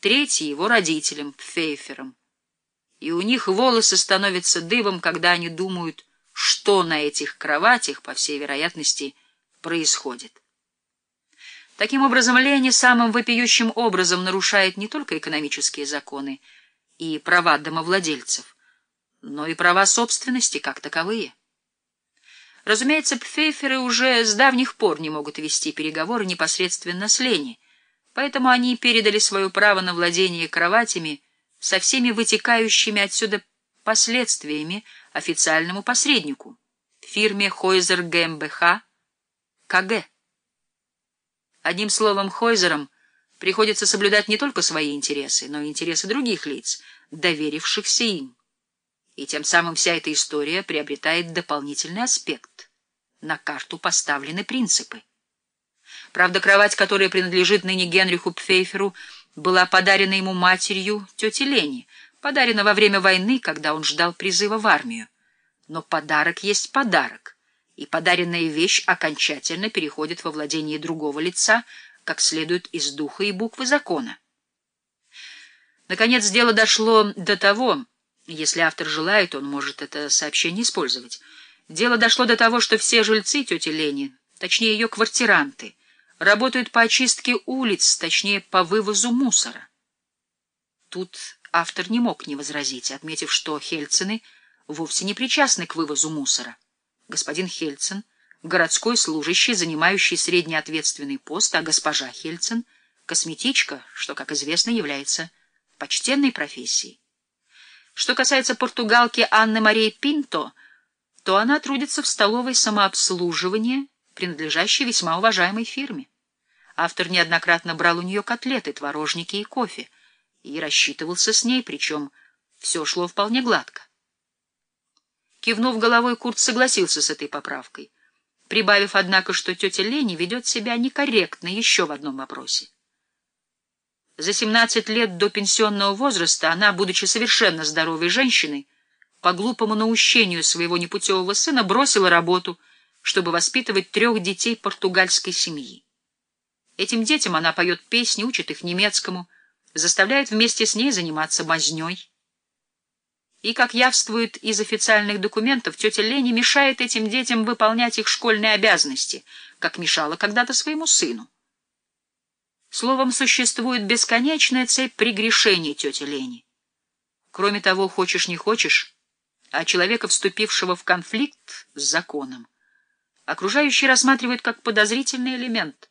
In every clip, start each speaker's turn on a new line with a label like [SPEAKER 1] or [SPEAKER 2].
[SPEAKER 1] третий — его родителям, Пфейферам. И у них волосы становятся дыбом, когда они думают, что на этих кроватях, по всей вероятности, происходит. Таким образом, Лени самым вопиющим образом нарушает не только экономические законы и права домовладельцев, но и права собственности как таковые. Разумеется, пфейферы уже с давних пор не могут вести переговоры непосредственно с Лени, поэтому они передали свое право на владение кроватями со всеми вытекающими отсюда последствиями официальному посреднику, фирме Хойзер ГМБХ КГ. Одним словом, Хойзерам приходится соблюдать не только свои интересы, но и интересы других лиц, доверившихся им. И тем самым вся эта история приобретает дополнительный аспект. На карту поставлены принципы. Правда, кровать, которая принадлежит ныне Генриху Пфейферу, была подарена ему матерью тети Лени, подарена во время войны, когда он ждал призыва в армию. Но подарок есть подарок и подаренная вещь окончательно переходит во владение другого лица, как следует из духа и буквы закона. Наконец, дело дошло до того, если автор желает, он может это сообщение использовать. Дело дошло до того, что все жильцы тети Лени, точнее ее квартиранты, работают по очистке улиц, точнее по вывозу мусора. Тут автор не мог не возразить, отметив, что Хельцины вовсе не причастны к вывозу мусора господин Хельцин, городской служащий, занимающий среднеответственный пост, а госпожа Хельцин — косметичка, что, как известно, является почтенной профессией. Что касается португалки Анны Марии Пинто, то она трудится в столовой самообслуживания, принадлежащей весьма уважаемой фирме. Автор неоднократно брал у нее котлеты, творожники и кофе, и рассчитывался с ней, причем все шло вполне гладко. Кивнув головой, Курт согласился с этой поправкой, прибавив, однако, что тетя Лени ведет себя некорректно еще в одном вопросе. За 17 лет до пенсионного возраста она, будучи совершенно здоровой женщиной, по глупому наущению своего непутевого сына бросила работу, чтобы воспитывать трех детей португальской семьи. Этим детям она поет песни, учит их немецкому, заставляет вместе с ней заниматься мазней. И, как явствует из официальных документов, тетя Лени мешает этим детям выполнять их школьные обязанности, как мешала когда-то своему сыну. Словом, существует бесконечная цепь прегрешений тети Лени. Кроме того, хочешь не хочешь, а человека, вступившего в конфликт с законом, окружающие рассматривают как подозрительный элемент.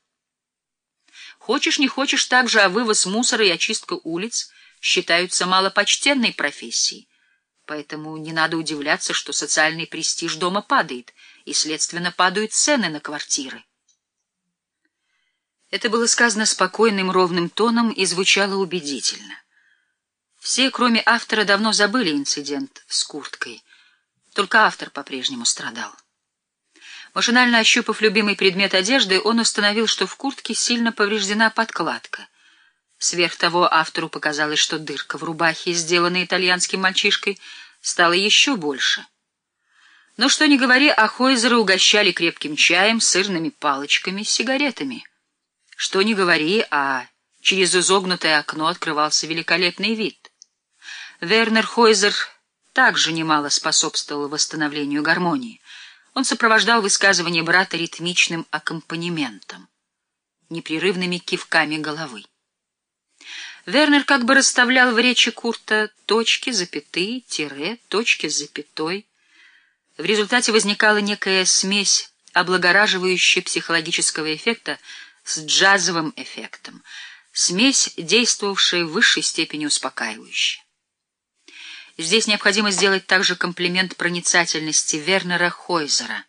[SPEAKER 1] Хочешь не хочешь также, а вывоз мусора и очистка улиц считаются малопочтенной профессией, Поэтому не надо удивляться, что социальный престиж дома падает, и, следственно, падают цены на квартиры. Это было сказано спокойным, ровным тоном и звучало убедительно. Все, кроме автора, давно забыли инцидент с курткой. Только автор по-прежнему страдал. Машинально ощупав любимый предмет одежды, он установил, что в куртке сильно повреждена подкладка. Сверх того, автору показалось, что дырка в рубахе, сделанная итальянским мальчишкой, стала еще больше. Но что ни говори, а Хойзеры угощали крепким чаем, сырными палочками, сигаретами. Что ни говори, а через изогнутое окно открывался великолепный вид. Вернер Хойзер также немало способствовал восстановлению гармонии. Он сопровождал высказывание брата ритмичным аккомпанементом, непрерывными кивками головы. Вернер как бы расставлял в речи Курта точки, запятые, тире, точки с запятой. В результате возникала некая смесь облагораживающая психологического эффекта с джазовым эффектом, смесь, действовавшая в высшей степени успокаивающе. Здесь необходимо сделать также комплимент проницательности Вернера Хойзера,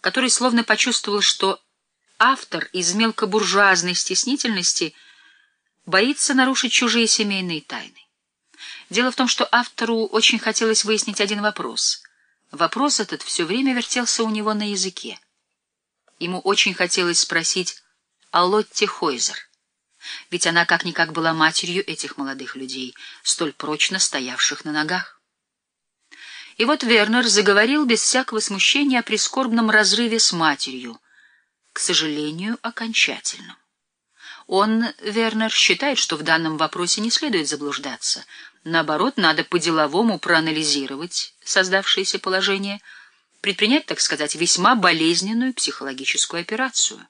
[SPEAKER 1] который словно почувствовал, что автор из мелкобуржуазной стеснительности — боится нарушить чужие семейные тайны. Дело в том, что автору очень хотелось выяснить один вопрос. Вопрос этот все время вертелся у него на языке. Ему очень хотелось спросить о Лотте Хойзер, ведь она как-никак была матерью этих молодых людей, столь прочно стоявших на ногах. И вот Вернер заговорил без всякого смущения о прискорбном разрыве с матерью, к сожалению, окончательном. Он, Вернер, считает, что в данном вопросе не следует заблуждаться. Наоборот, надо по-деловому проанализировать создавшееся положение, предпринять, так сказать, весьма болезненную психологическую операцию —